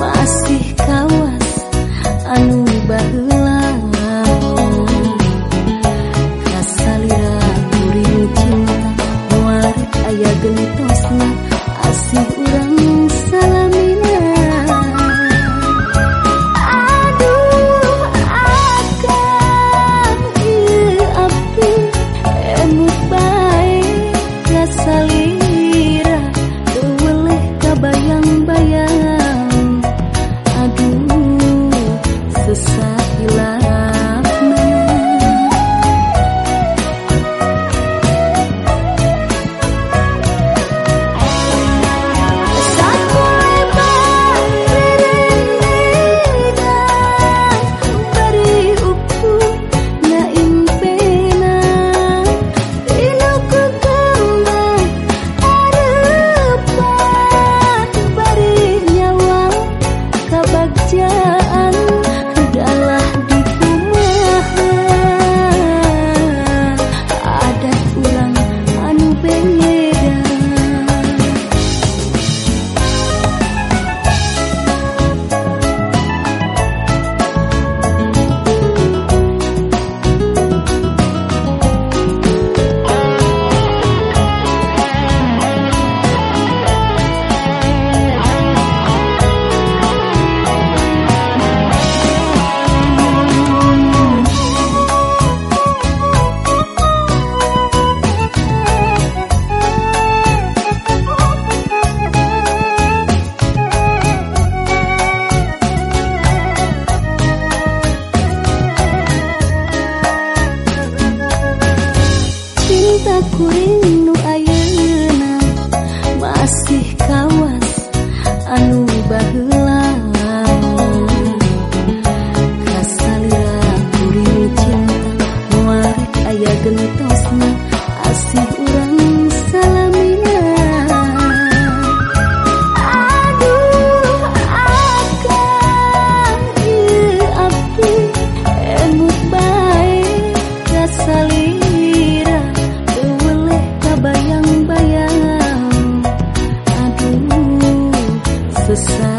masih kawas anu bahu kurindu ayeuna masih kawas anu baheula kasalira kuring cinta muarek aya gentong. the sun.